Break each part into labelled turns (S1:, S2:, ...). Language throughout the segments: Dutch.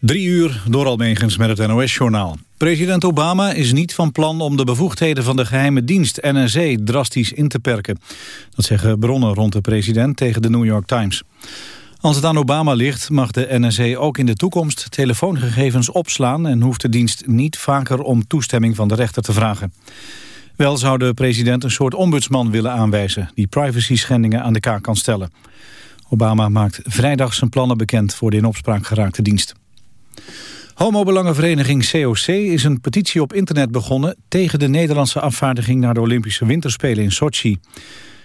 S1: Drie uur door Almegens met het NOS-journaal. President Obama is niet van plan om de bevoegdheden van de geheime dienst NSA drastisch in te perken. Dat zeggen bronnen rond de president tegen de New York Times. Als het aan Obama ligt mag de NSA ook in de toekomst telefoongegevens opslaan... en hoeft de dienst niet vaker om toestemming van de rechter te vragen. Wel zou de president een soort ombudsman willen aanwijzen... die privacy-schendingen aan de kaak kan stellen. Obama maakt vrijdag zijn plannen bekend voor de in opspraak geraakte dienst. Homobelangenvereniging COC is een petitie op internet begonnen... tegen de Nederlandse afvaardiging naar de Olympische Winterspelen in Sochi.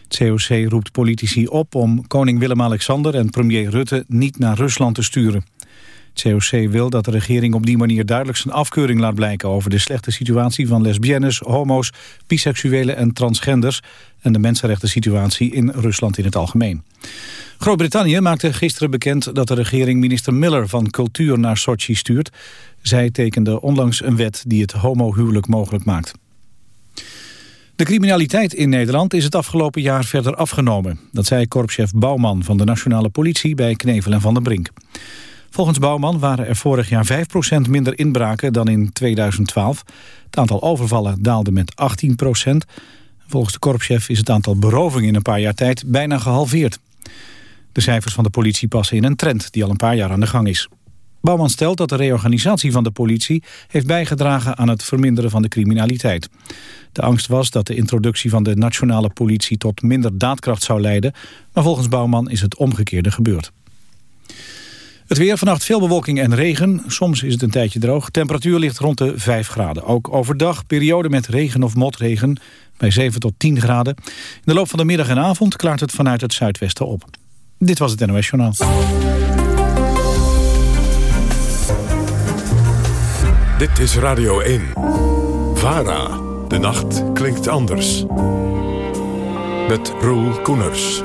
S1: Het COC roept politici op om koning Willem-Alexander en premier Rutte niet naar Rusland te sturen. Het COC wil dat de regering op die manier duidelijk zijn afkeuring laat blijken... over de slechte situatie van lesbiennes, homo's, biseksuelen en transgenders... en de mensenrechten situatie in Rusland in het algemeen. Groot-Brittannië maakte gisteren bekend dat de regering minister Miller van Cultuur naar Sochi stuurt. Zij tekende onlangs een wet die het homohuwelijk mogelijk maakt. De criminaliteit in Nederland is het afgelopen jaar verder afgenomen. Dat zei korpschef Bouwman van de Nationale Politie bij Knevel en Van den Brink. Volgens Bouwman waren er vorig jaar 5% minder inbraken dan in 2012. Het aantal overvallen daalde met 18%. Volgens de korpschef is het aantal berovingen in een paar jaar tijd bijna gehalveerd. De cijfers van de politie passen in een trend die al een paar jaar aan de gang is. Bouwman stelt dat de reorganisatie van de politie heeft bijgedragen aan het verminderen van de criminaliteit. De angst was dat de introductie van de nationale politie tot minder daadkracht zou leiden, maar volgens Bouwman is het omgekeerde gebeurd. Het weer, vannacht veel bewolking en regen. Soms is het een tijdje droog. Temperatuur ligt rond de 5 graden. Ook overdag periode met regen of motregen bij 7 tot 10 graden. In de loop van de middag en avond klaart het vanuit het zuidwesten op. Dit was het NOS Journaal.
S2: Dit is Radio 1. VARA. De nacht klinkt anders. Met Roel Koeners.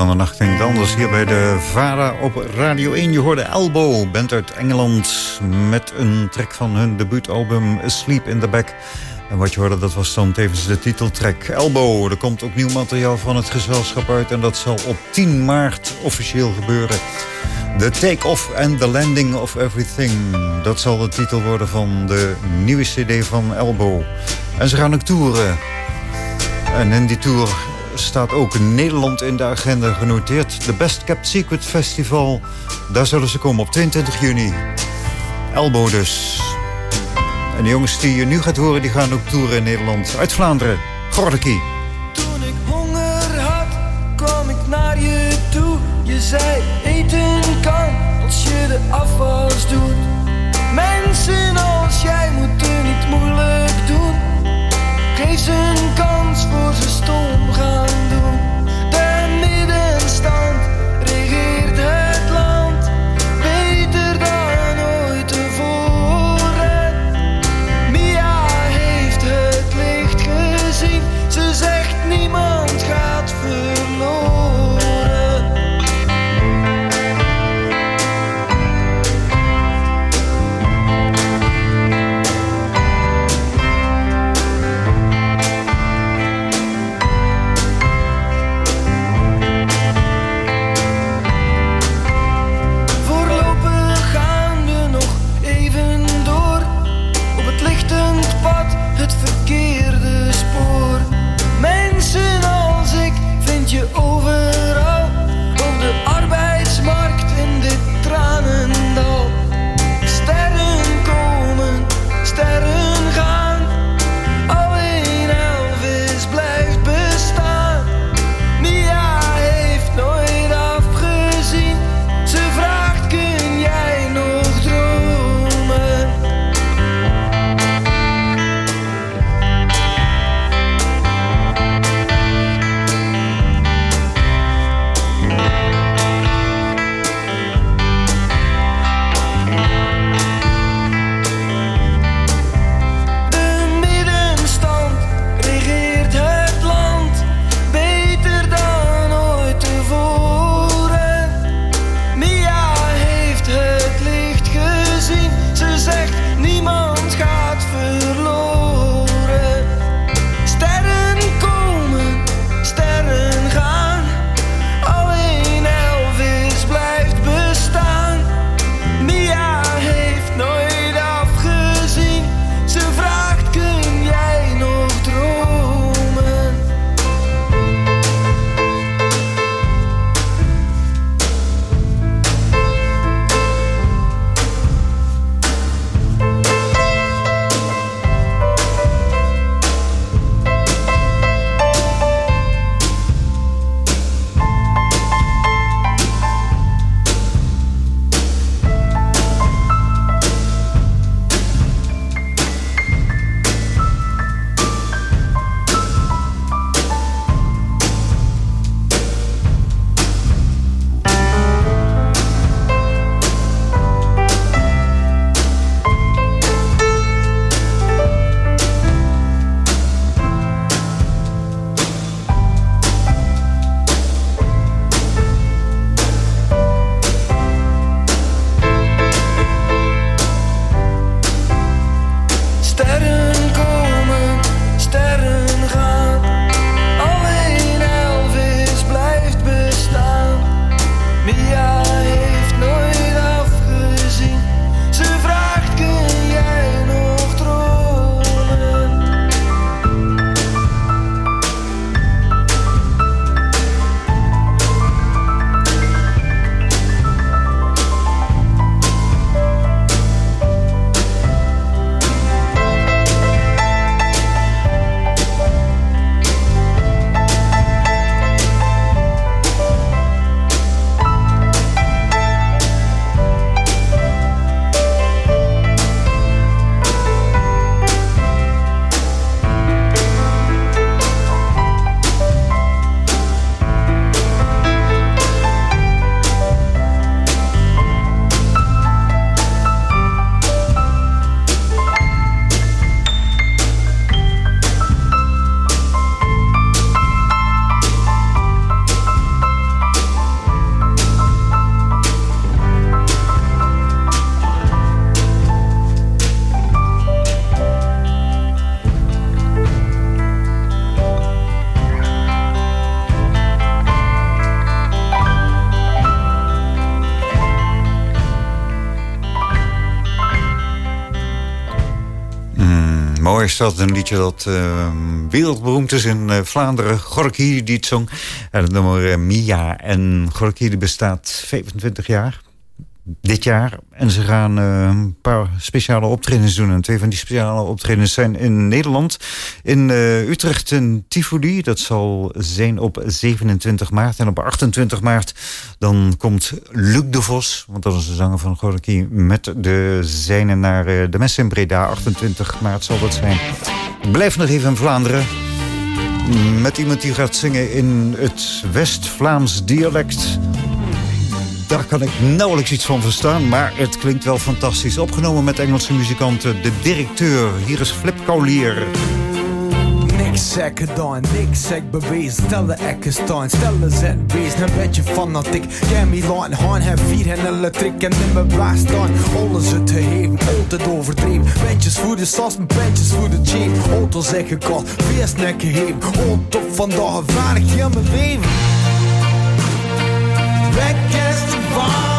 S3: Van de nacht klinkt anders hier bij de VARA op Radio 1. Je hoorde Elbow, band uit Engeland... met een track van hun debuutalbum Sleep in the Back. En wat je hoorde, dat was dan tevens de titeltrack Elbow. Er komt ook nieuw materiaal van het gezelschap uit... en dat zal op 10 maart officieel gebeuren. The Take-Off and the Landing of Everything. Dat zal de titel worden van de nieuwe cd van Elbow. En ze gaan ook toeren. En in die tour staat ook Nederland in de agenda genoteerd. De Best Kept Secret Festival. Daar zullen ze komen op 22 juni. Elbow dus. En de jongens die je nu gaat horen, die gaan ook toeren in Nederland. Uit Vlaanderen. Gordekie.
S4: Toen ik honger had, kwam ik naar je toe. Je zei eten kan als je de afwas doet. Mensen als jij moeten niet moeilijk doen. Geef ze een kans voor ze stom gaan doen. De middenstand
S3: mooi is dat, een liedje dat uh, wereldberoemd is in uh, Vlaanderen. Gorky die het zong. En het nummer uh, Mia. En Gorky bestaat 25 jaar dit jaar. En ze gaan uh, een paar speciale optredens doen. En twee van die speciale optredens zijn in Nederland. In uh, Utrecht en Tivoli. Dat zal zijn op 27 maart. En op 28 maart dan komt Luc de Vos. Want dat is de zanger van Gorky. Met de zijne naar uh, de Mes in Breda. 28 maart zal dat zijn. Blijf nog even in Vlaanderen. Met iemand die gaat zingen in het West-Vlaams dialect... Daar kan ik nauwelijks iets van verstaan, maar het klinkt wel fantastisch. Opgenomen met Engelse muzikanten. De directeur, hier is Flip Kaulier.
S5: Niks zeg gedaan, niks zeg bewezen. Stellen ekken staan, stellen zet wezen. Een beetje fanatiek, jij me laten gaan. Heb vier en elektriek en in mijn staan. Alles het te geven, altijd overdreven. Bentjes voor de sas, bentjes voor de chain. Auto zeg gekocht, feest nek gegeven. Auto vandaag, gevaarlijk in mijn leven. Is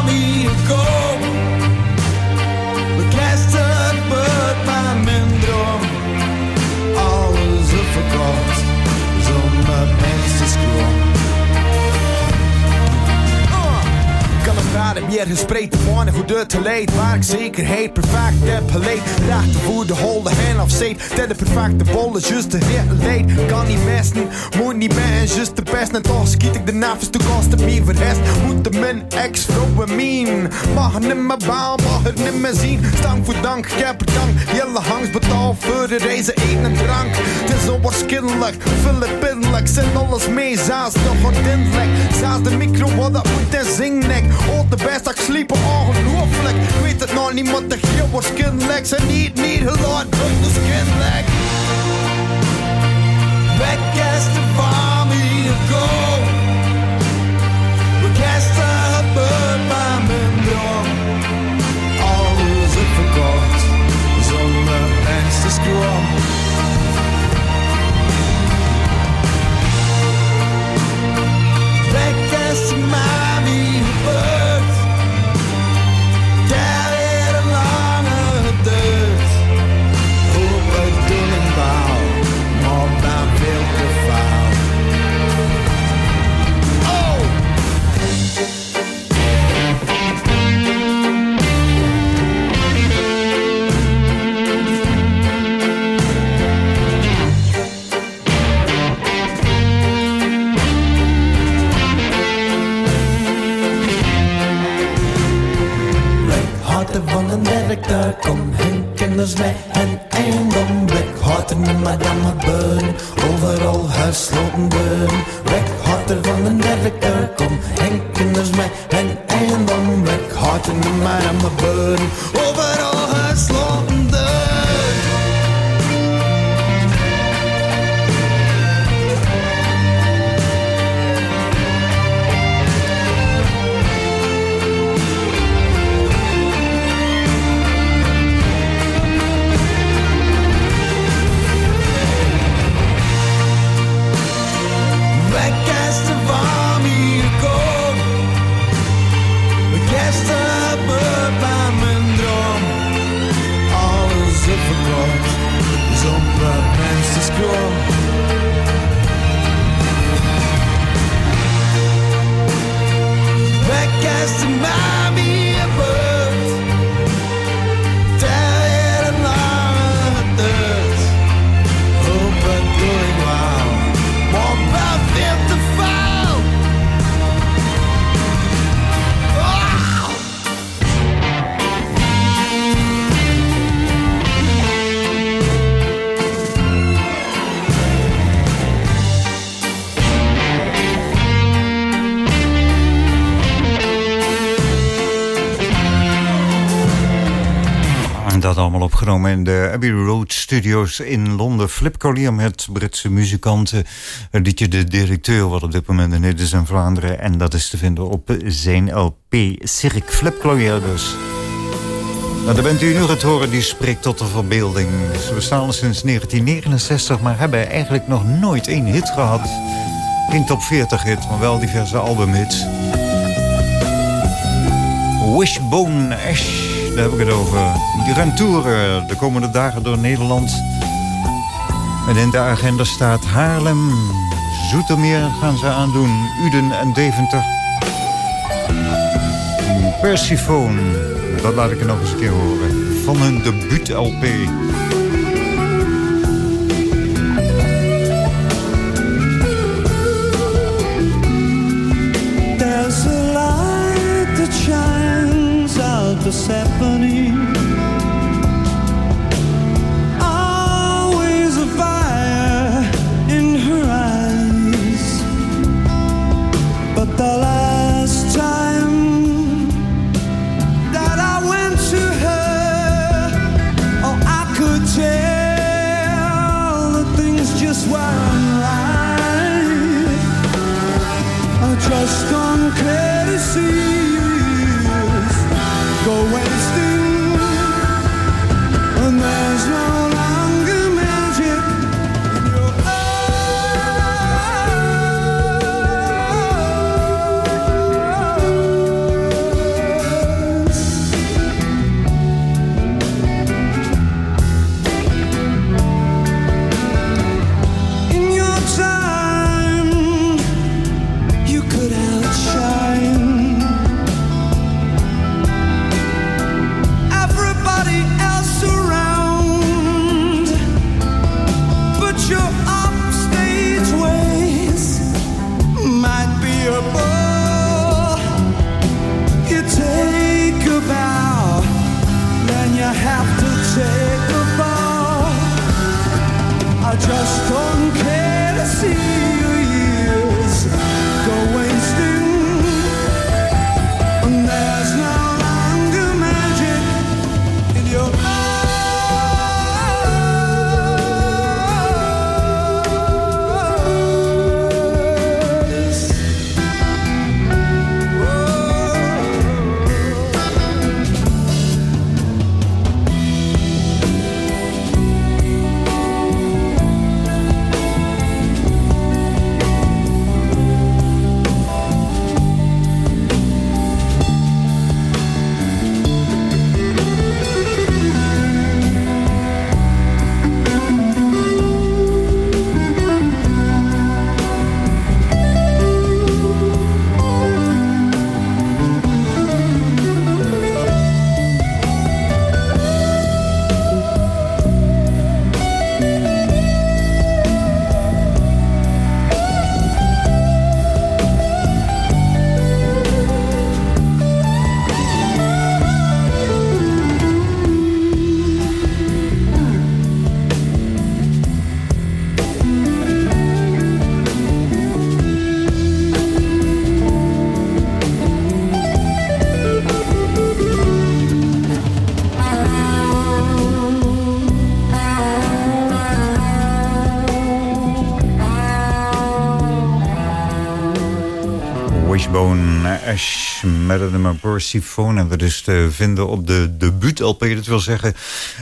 S5: het raden, meer gespreid hoe de te leed. Waar ik zekerheid perfect heb geleid. Voor de holde hand of zet. Ten de perfecte bol is just de leed. Kan niet mesten, moet niet ben, just de best. En toch schiet ik de nafes toe kost het me verrest. Moet de min ex vrouwen mean. Mag het niet meer baan, mag het niet meer zien. Stank voor dank, ik heb dank. Jelle hangs betaald voor de reizen, eten en drank. Het is onwaarschijnlijk, Philippinlijk. Zet alles mee, zaas nog inlek. Zaas de micro, wat dat moet en zingnek. Op de best, ik sliep ongelooflijk. Weet het nog niet, maar de heel waarschijnlijk. Ze niet, niet geluid, but de skinlek. Weg is de familie go. We gasten gebeurt bij mijn droom. Alles is verkocht, zonder mensen scrum. Weg is de mami directeur, kom hun kinders mee en eigendom weg. Harten in madame beun, overal gesloten deuren. Weg, harten van een directeur, kom hun kinders mee en eigendom weg. Harten in madame beun, overal
S3: in de Abbey Road Studios in Londen. Flip met Britse muzikanten. Liedje De Directeur, wat op dit moment in is in Vlaanderen. En dat is te vinden op zijn LP Cirque Flip dus. Nou, daar bent u nu het horen, die spreekt tot de verbeelding. Ze bestaan sinds 1969, maar hebben eigenlijk nog nooit één hit gehad. Geen top 40 hit, maar wel diverse albumhits. Wishbone Ash,
S6: daar heb ik het over. Die gaan toeren de komende dagen door Nederland. En in de agenda staat Haarlem, Zoetermeer gaan ze aandoen, Uden en Deventer. Persifoon, dat laat ik er nog eens een keer horen. Van hun debuut-LP. Met het nummer. En dat is te vinden op de debuut-LP. Dat wil zeggen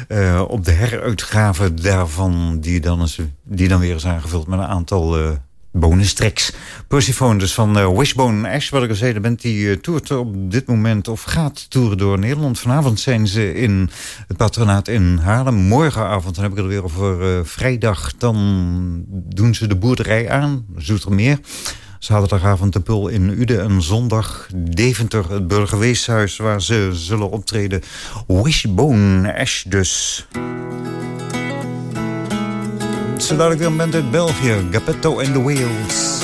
S6: uh, op de heruitgave daarvan... Die dan, is, die dan weer is aangevuld met een aantal... Uh, bonus tracks. Persephone, dus van uh, Wishbone Ash, wat ik al zei, bent die uh, toert op dit moment of gaat toeren door Nederland. Vanavond zijn ze in het patronaat in Haarlem. Morgenavond, dan heb ik het weer over vrijdag, dan doen ze de boerderij aan, Zoetermeer. Zaterdagavond de Pul in Uden en zondag Deventer, het burgerweeshuis... waar ze zullen optreden. Wishbone Ash dus. Zo dadelijk weer band uit België. Gapetto and the Whales.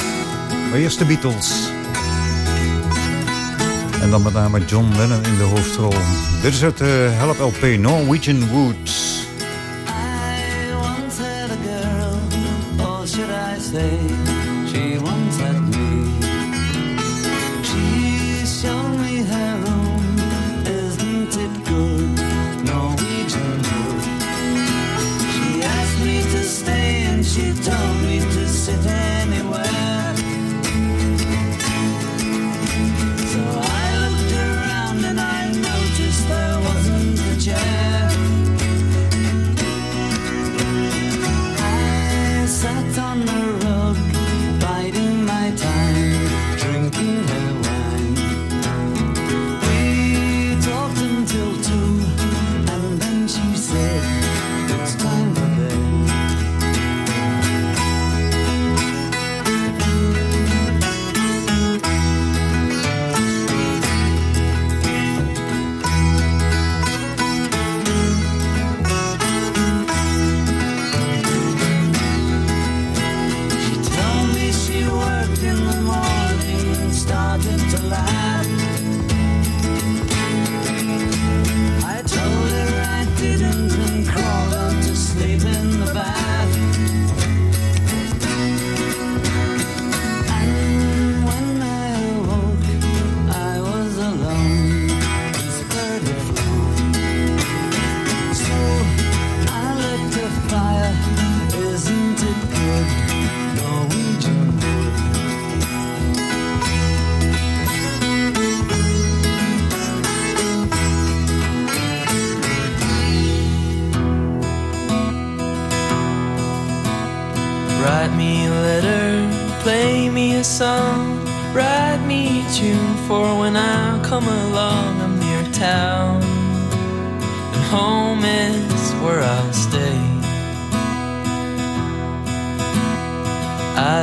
S6: Maar eerst de Beatles. En dan met name John Lennon in de hoofdrol. Dit is het uh, Help LP Norwegian Woods. I once had a girl, or should I say...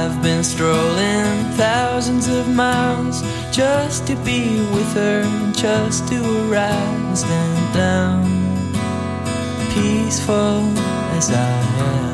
S7: I've been strolling thousands of miles just to be with her, just to arrive and stand down, peaceful as I am.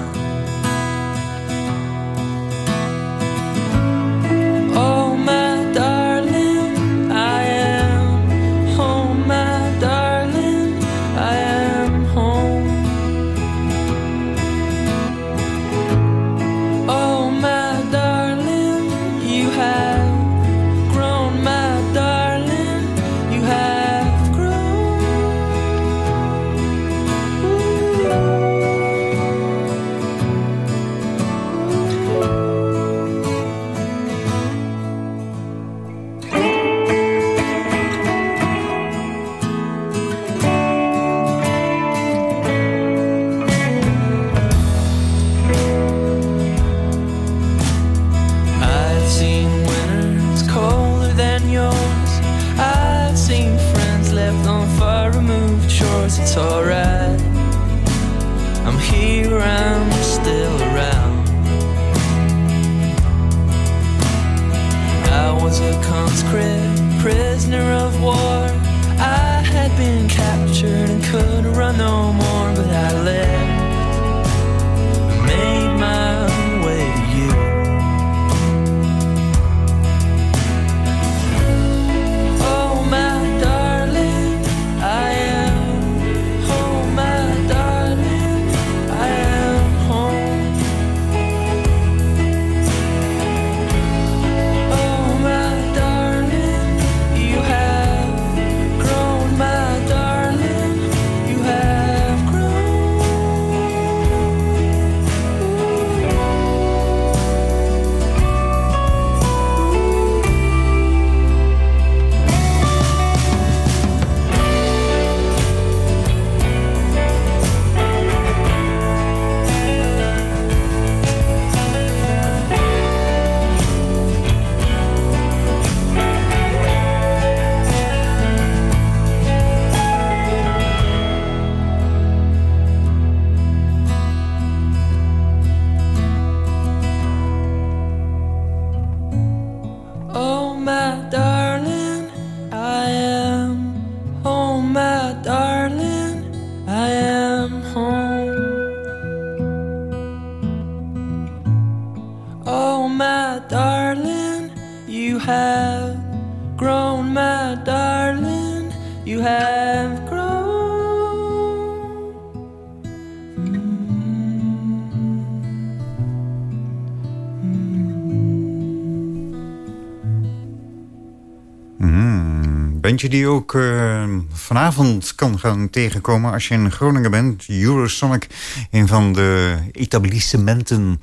S3: Die ook uh, vanavond kan gaan tegenkomen als je in Groningen bent. Eurosonic, een van de etablissementen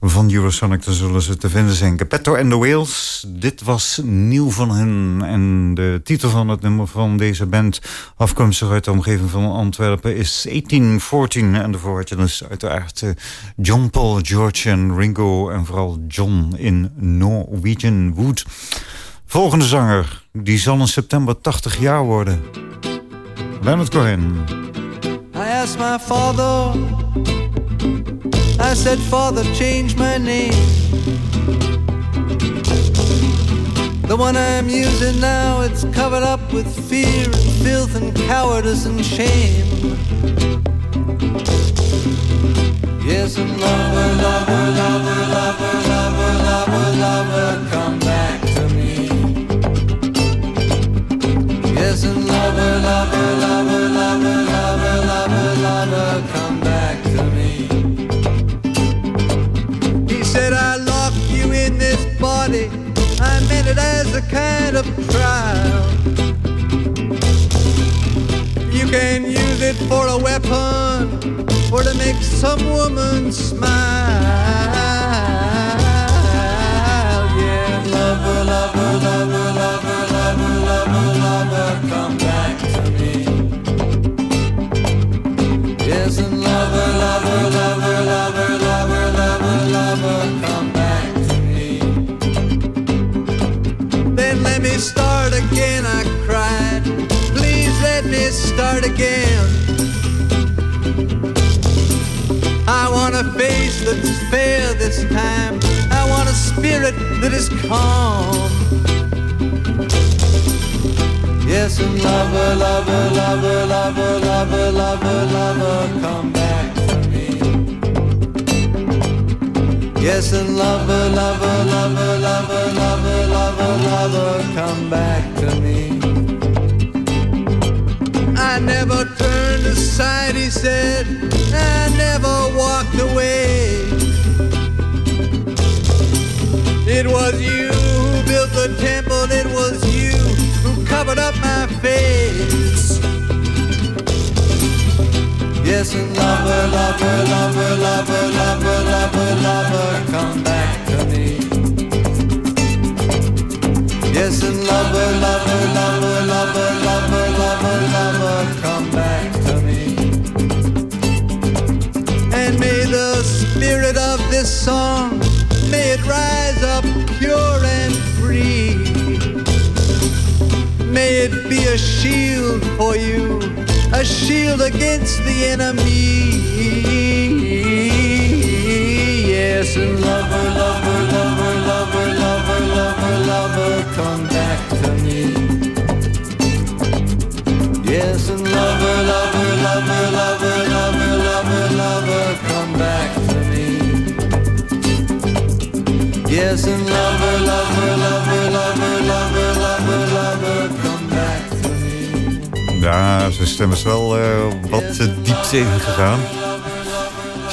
S3: van Eurosonic. Daar zullen ze te vinden zijn. Capetto and the Whales, dit was nieuw van hen. En de titel van het nummer van deze band, afkomstig uit de omgeving van Antwerpen, is 1814. En daarvoor had je dus uiteraard uh, John Paul, George en Ringo en vooral John in Norwegian Wood. Volgende zanger, die zal in september 80 jaar worden. Leonard Cohen.
S8: I asked my father, I said, Father, change my name. The one I'm using now, it's covered up with fear and filth and cowardice and shame. Yes, and lover, lover, lover, lover, lover, lover, lover, Lover, lover, lover, lover, lover, lover, lover, come back to me. He said, I locked you in this body. I meant it as a kind of trial. You can use it for a weapon or to make some woman smile. again. I want a face that's fair this time. I want a spirit that is calm. Yes, and lover, lover, lover, lover, lover, lover, lover, come back to me. Yes, and lover, lover, lover, lover, lover, lover, lover, come back to me. Aside, he said. I never walked away. It was you who built the temple, it was you who covered up my face. Yes, and lover, lover, lover, lover, lover, lover, lover, come back to me. Yes, and lover, lover, lover, song, may it rise up pure and free. May it be a shield for you, a shield against the enemy. Yes, and lover, lover, lover, lover, lover, lover, lover, come back to me. Yes, and lover, lover, lover, lover, lover, Yes, and lover, lover, lover, lover, lover, lover, lover, come back to me.
S3: Ja, zijn stem is wel uh, wat uh, diepte gegaan.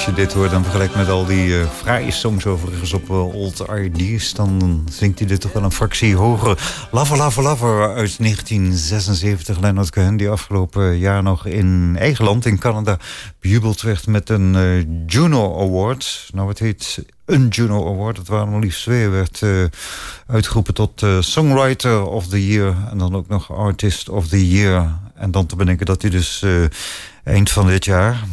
S3: Als je dit hoort dan vergelijk met al die uh, fraaie songs overigens op Old RD's... dan zingt hij dit toch wel een fractie hoger. Lover, Lover, Lover uit 1976. Leonard Cohen die afgelopen jaar nog in eigen land, in Canada... bejubeld werd met een Juno Award. Nou, het heet een Juno Award. Het waren maar liefst twee. werd uh, uitgeroepen tot uh, Songwriter of the Year. En dan ook nog Artist of the Year. En dan te bedenken dat hij dus uh, eind van dit jaar...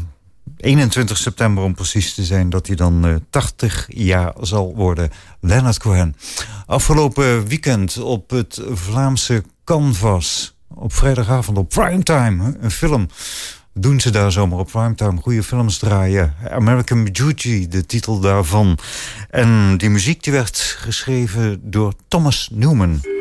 S3: 21 september om precies te zijn... dat hij dan 80 jaar zal worden. Leonard Cohen. Afgelopen weekend op het Vlaamse Canvas. Op vrijdagavond op primetime. Een film doen ze daar zomaar op primetime goede films draaien. American Beauty, de titel daarvan. En die muziek die werd geschreven door Thomas Newman.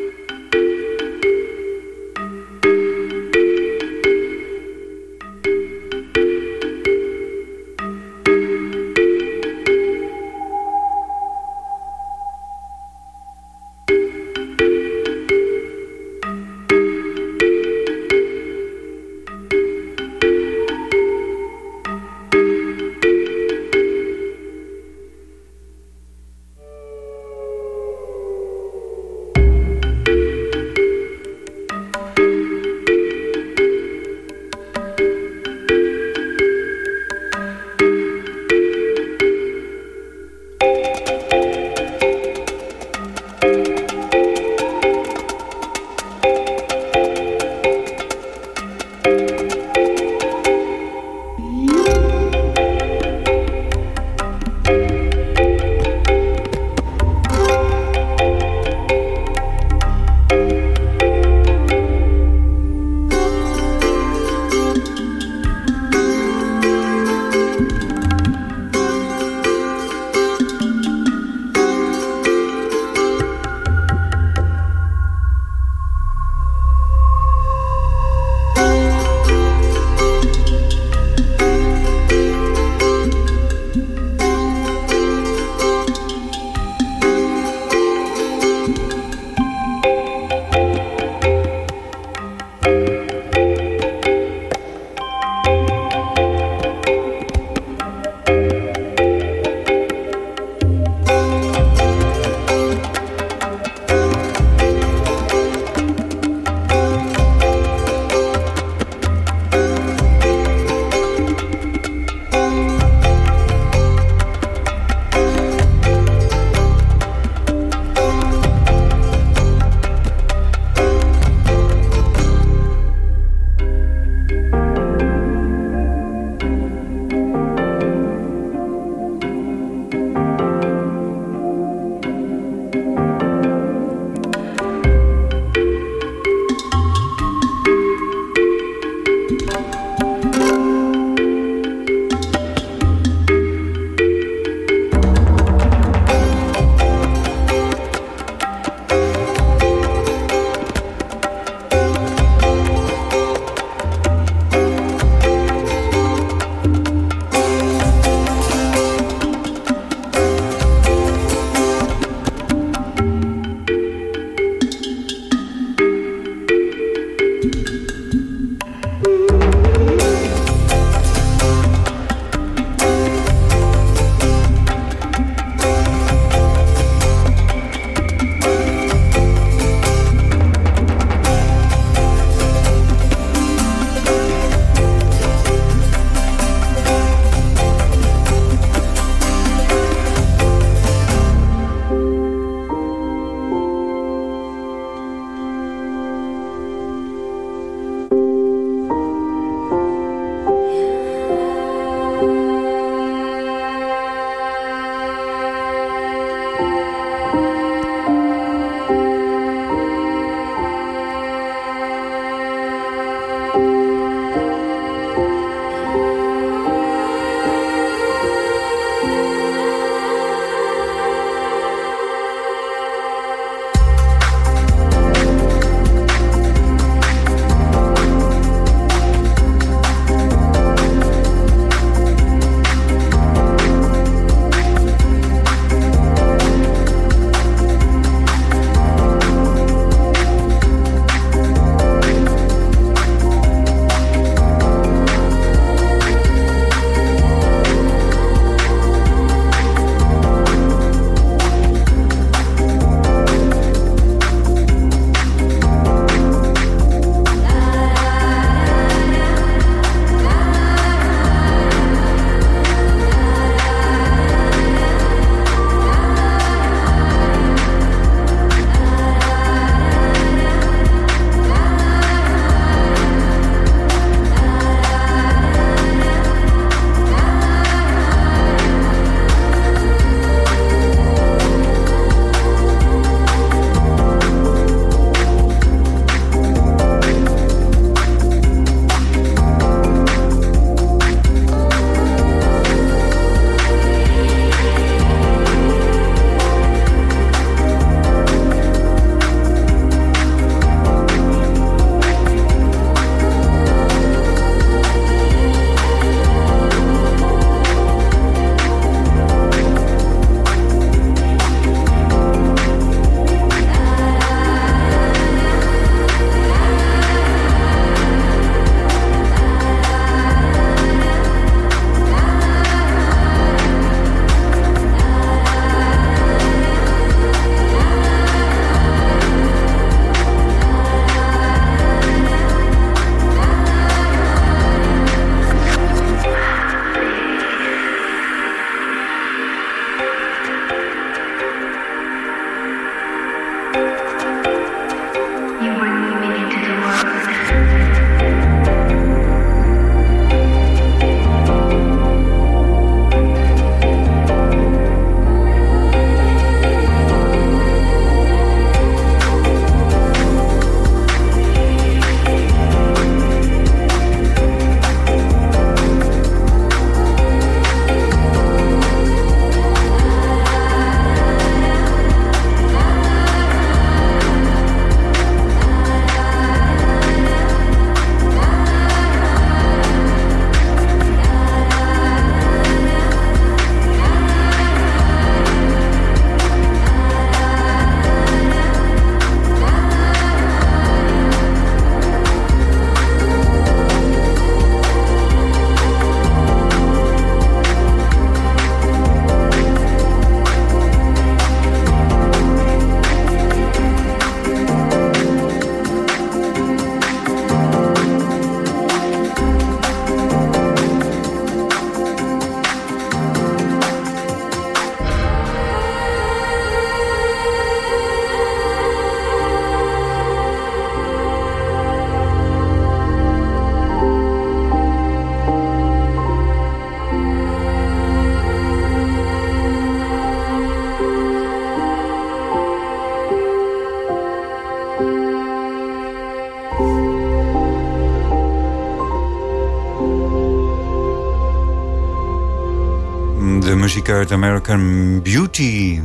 S3: Uit American Beauty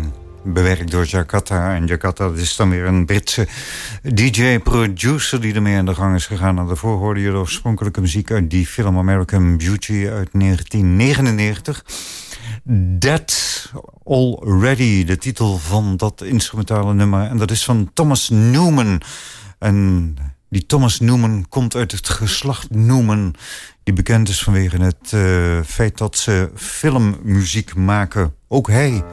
S3: bewerkt door Jakarta. En Jakarta is dan weer een Britse DJ-producer die ermee aan de gang is gegaan. En daarvoor hoorde je de oorspronkelijke muziek uit die film American Beauty uit 1999. That Already, de titel van dat instrumentale nummer. En dat is van Thomas Newman. En die Thomas Newman komt uit het geslacht Newman... die bekend is vanwege het uh, feit dat ze filmmuziek maken. Ook hij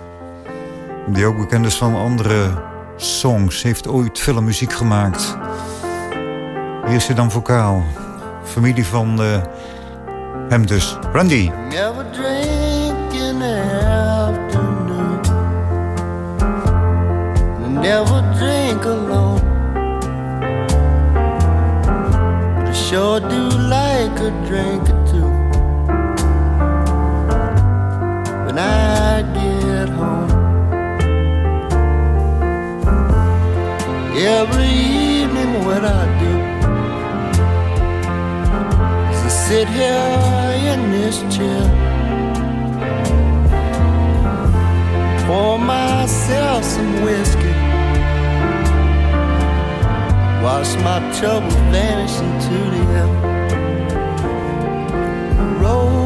S3: die ook bekend is van andere songs. Heeft ooit filmmuziek gemaakt. Hier is hij dan vocaal. Familie van uh, hem dus. Randy. Never drink in the afternoon. Never drink alone. Sure do like a drink or two. When I get home. every evening what I do is I sit here in this chair, pour myself some whiskey, watch my troubles vanish into the air, rolling,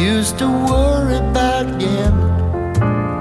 S3: used to worry about gambling,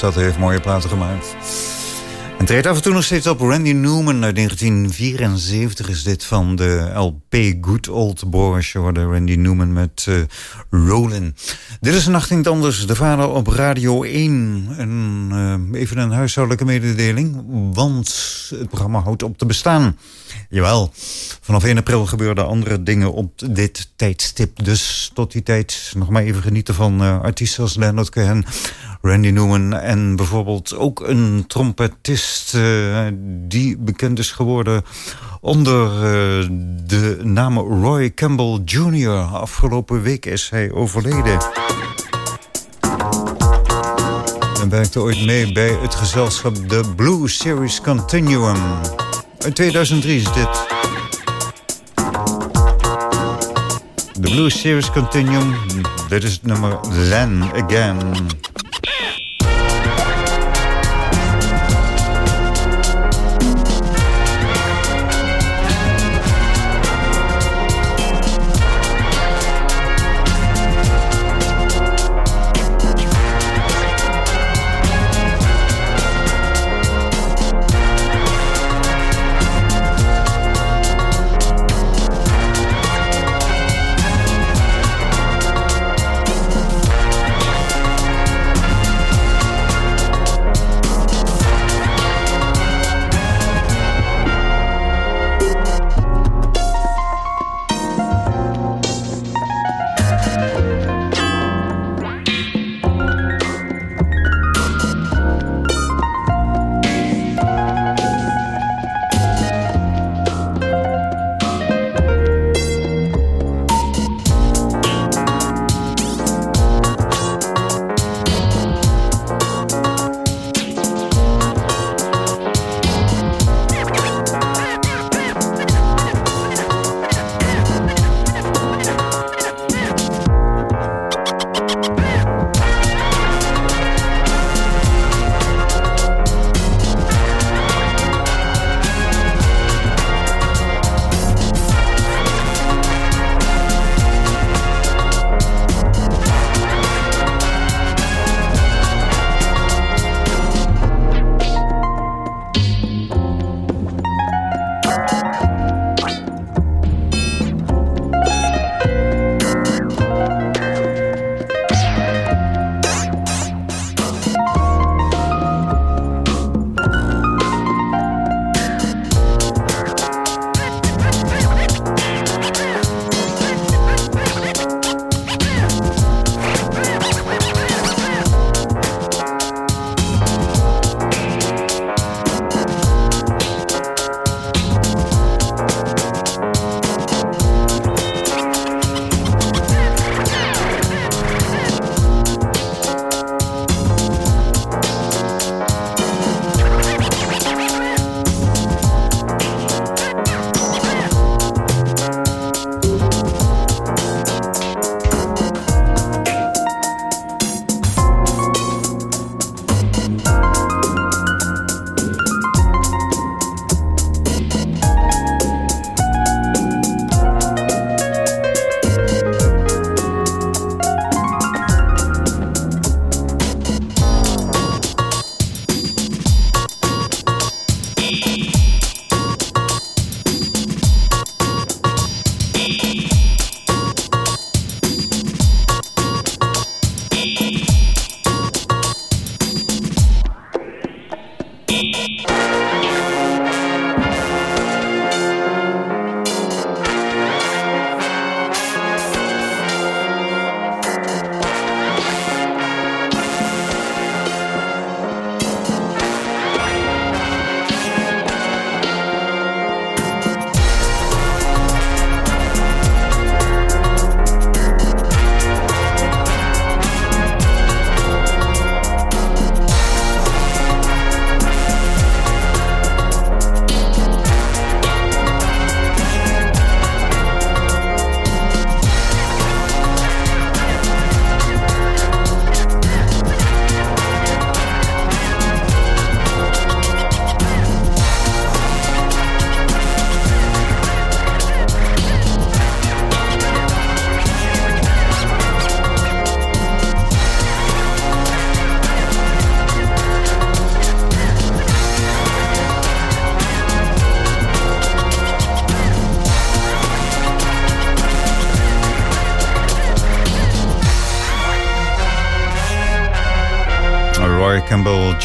S3: stad heeft mooie platen gemaakt. En treedt af en toe nog steeds op Randy Newman uit 1974 is dit van de LP Good Old Boys. Je hoorde Randy Newman met uh, Rollin. Dit is Nacht niet anders, de vader op Radio 1. En uh, even een huishoudelijke mededeling, want het programma houdt op te bestaan. Jawel, vanaf 1 april gebeuren andere dingen op dit tijdstip. Dus tot die tijd nog maar even genieten van uh, artiesten als Leonard Cohen... Randy Newman en bijvoorbeeld ook een trompetist uh, die bekend is geworden onder uh, de naam Roy Campbell Jr. Afgelopen week is hij overleden. En werkte ooit mee bij het gezelschap The Blue Series Continuum. In 2003 is dit. The Blue Series Continuum. Dit is het nummer Then Again.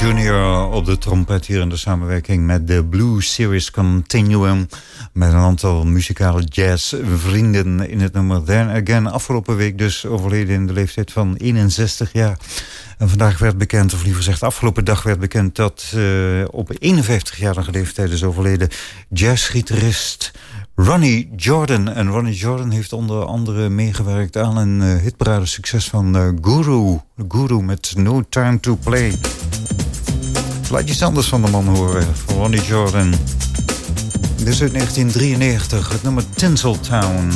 S3: Jr. op de trompet hier in de samenwerking met de Blue Series Continuum. Met een aantal muzikale jazzvrienden in het nummer Then Again. Afgelopen week dus overleden in de leeftijd van 61 jaar. En vandaag werd bekend, of liever gezegd afgelopen dag werd bekend... dat uh, op 51-jarige leeftijd is overleden jazzgitarist Ronnie Jordan. En Ronnie Jordan heeft onder andere meegewerkt aan een uh, hitparade succes van uh, Guru. Guru met No Time to Play. Laat je anders van de man horen, van Ronnie Jordan. Dit is uit 1993, het nummer Tinseltown.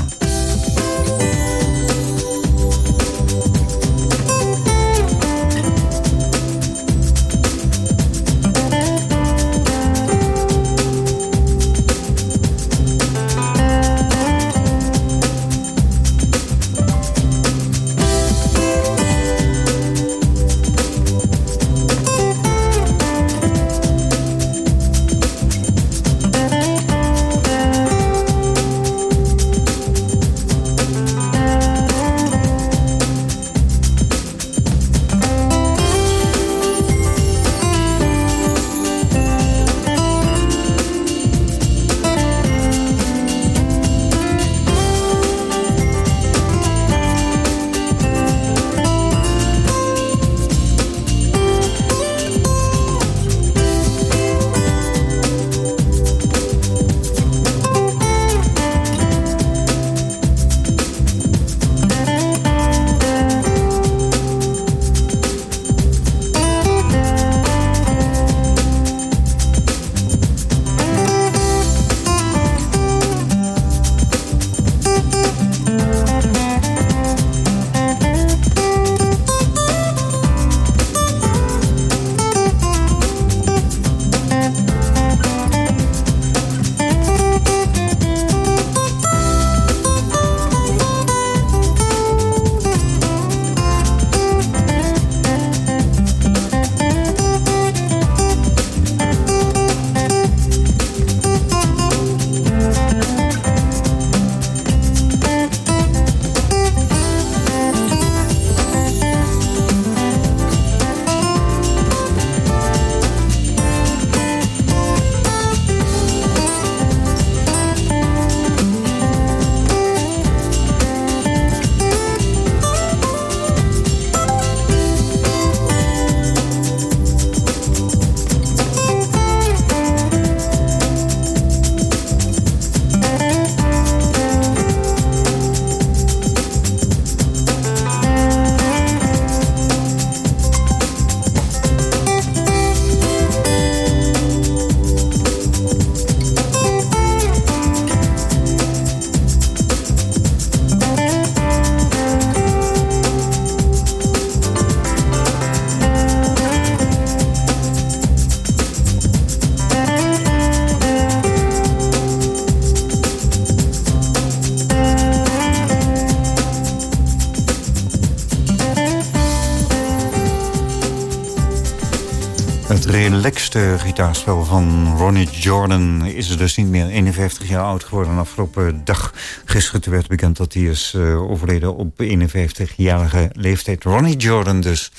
S3: Gitaarspel van Ronnie Jordan is dus niet meer 51 jaar oud geworden. Afgelopen dag, gisteren werd bekend dat hij is uh, overleden op 51-jarige leeftijd. Ronnie Jordan dus.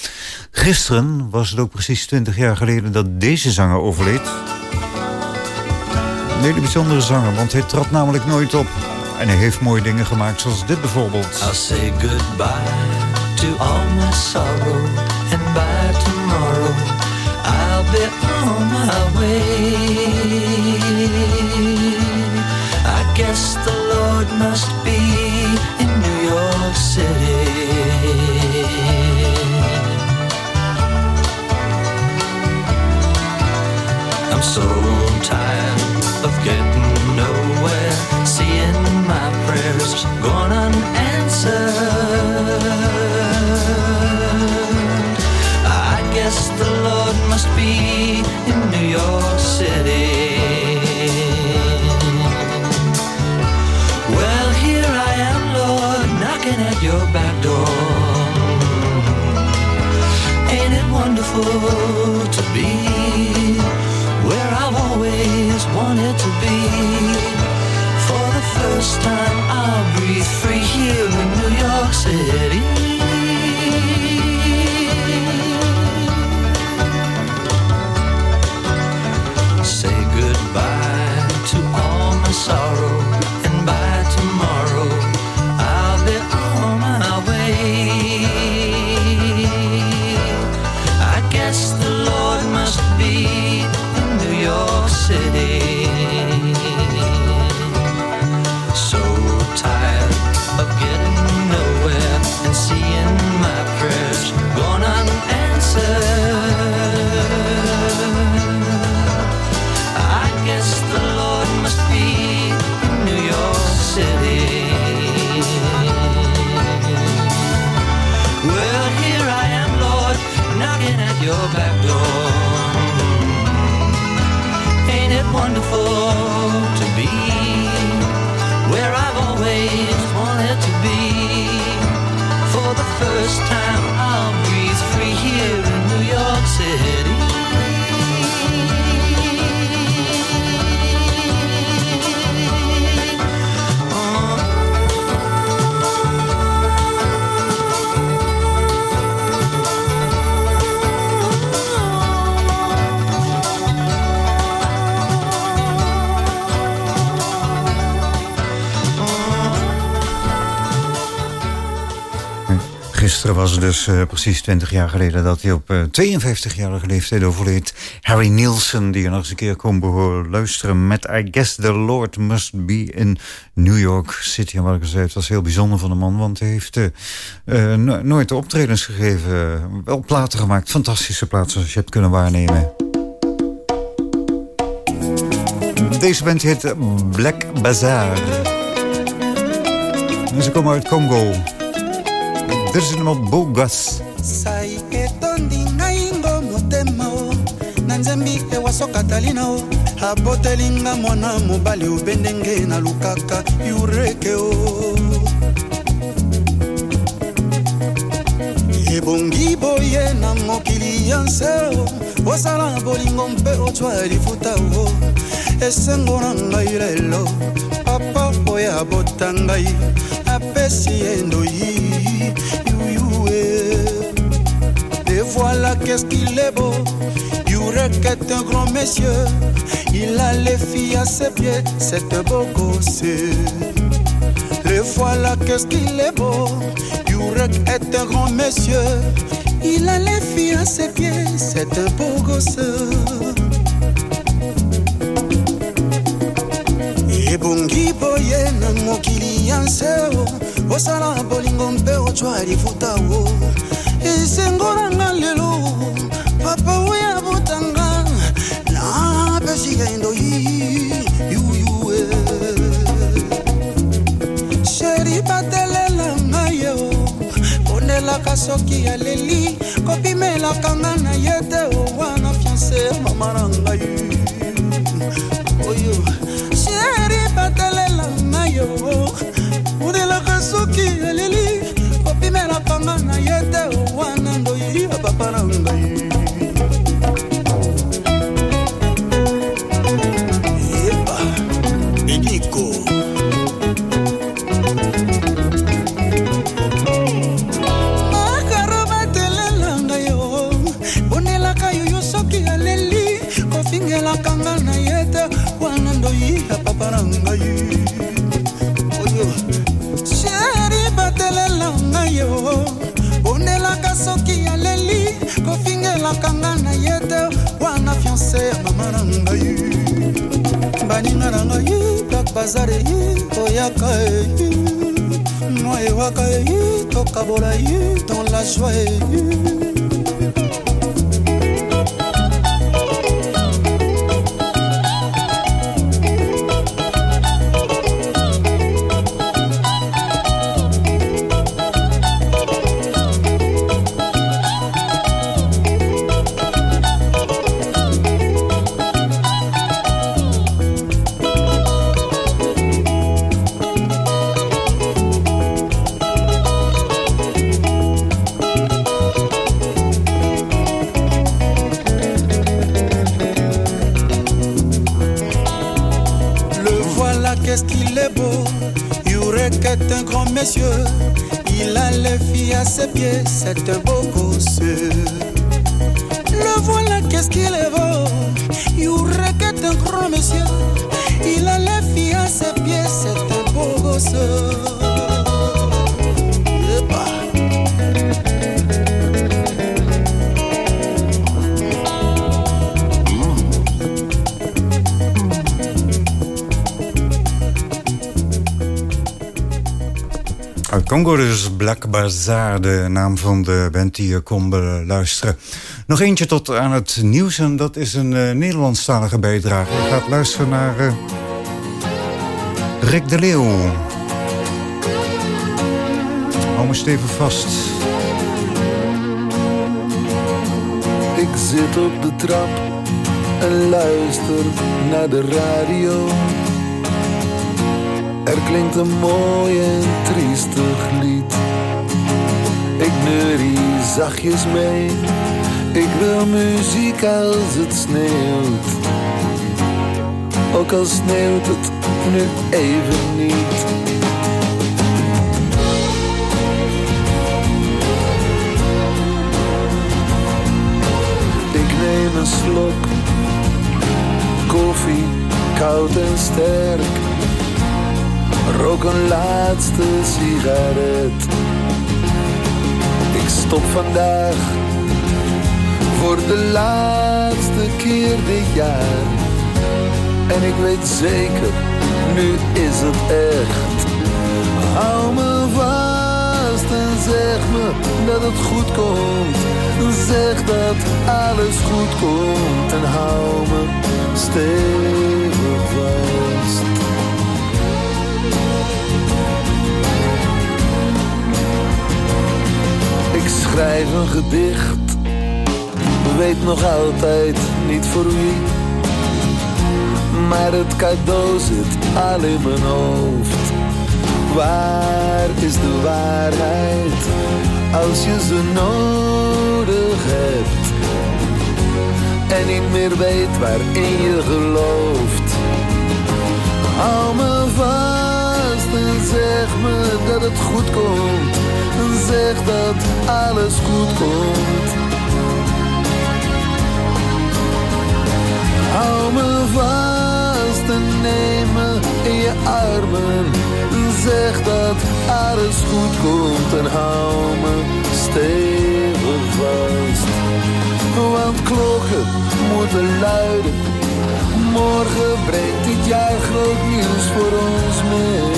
S3: Gisteren was het ook precies 20 jaar geleden dat deze zanger overleed. Een hele bijzondere zanger, want hij trad namelijk nooit op. En hij heeft mooie dingen gemaakt, zoals dit bijvoorbeeld.
S7: I'll say goodbye to all my sorrow and by tomorrow. Be on my way. I guess the Lord must be in New York City. I'm so tired of getting nowhere, seeing my prayers gone unanswered. At your back door. Ain't it wonderful to be where I've always wanted to be? For the first time, I'll breathe free here in New York City.
S3: Gisteren was het dus uh, precies 20 jaar geleden dat hij op uh, 52-jarige leeftijd overleed. Harry Nielsen, die je nog eens een keer kon behoren luisteren met I Guess the Lord Must Be in New York City. En wat ik al zei, het was heel bijzonder van de man, want hij heeft no nooit de optredens gegeven. Wel platen gemaakt, fantastische platen zoals je hebt kunnen waarnemen. Deze band heet Black Bazaar. En ze komen uit Congo. Dit is nummer Bogas.
S9: sai etondi ngai ngo motema o. Na nzembi ewa so katalina o. Abotelinga mwana mobali obe ndenge nalukaka yureke o. Ebongi boye na mokili ya nse o. Osala bolingo mpe ozwa lifuta o. Esengo na ngai lelo papa oyo abota ngai et voilà qu'est-ce qu'il est beau. Yurek est un grand monsieur. Il a les filles à ses pieds C'est un beau gosse. Et voilà qu'est-ce qu'il est beau. Yurek est un grand monsieur. Il a les filles à ses pieds C'est un beau gosse ebongi boye na mokili ya nseo. Osala bolingo mpe ozwa lifuta o esengo nanga lelo papa oyo abotanga napesi ya endoyi yuyue sheri batelela ngai o pondelaka soki aleli. Kopimelaka nga na ye te o wana fiance mama na ngai. Oyo. sheri
S3: Congo Black Bazaar, de naam van de band die je kon luisteren. Nog eentje tot aan het nieuws en dat is een eh, Nederlandstalige bijdrage. Je gaat luisteren naar eh, Rick de Leeuw. Hou me stevig vast.
S10: Ik zit op de trap en luister naar de radio. Er klinkt een mooi en triestig lied. Ik neurie zachtjes mee. Ik wil muziek als het sneeuwt. Ook al sneeuwt het nu even niet. Ik neem een slok. Koffie, koud en sterk. Rook een laatste sigaret. Ik stop vandaag voor de laatste keer dit jaar. En ik weet zeker, nu is het echt. Hou me vast en zeg me dat het goed komt. Zeg dat alles goed komt en hou me stevig vast. Schrijf een gedicht, weet nog altijd niet voor wie. Maar het cadeau zit al in mijn hoofd. Waar is de waarheid als je ze nodig hebt? En niet meer weet waarin je gelooft. Hou me vast en zeg me dat het goed komt. Zeg dat alles goed komt. Hou me vast en neem me in je armen. Zeg dat alles goed komt en hou me stevig vast. Want klokken moeten luiden. Morgen brengt dit jaar groot nieuws voor ons mee.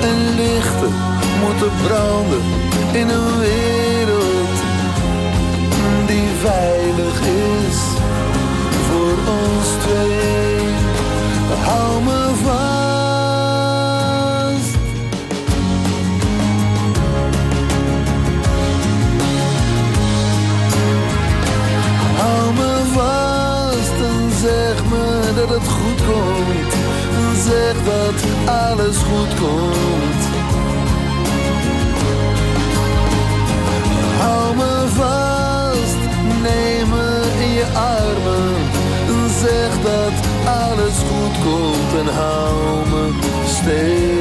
S10: En lichten moeten branden in een wereld die veilig is voor ons twee. Hou me vast. Hou me vast en zeg me dat het goed komt. Zeg dat alles goed komt. Hou me vast, neem me in je armen. En zeg dat alles goed komt en hou me steeds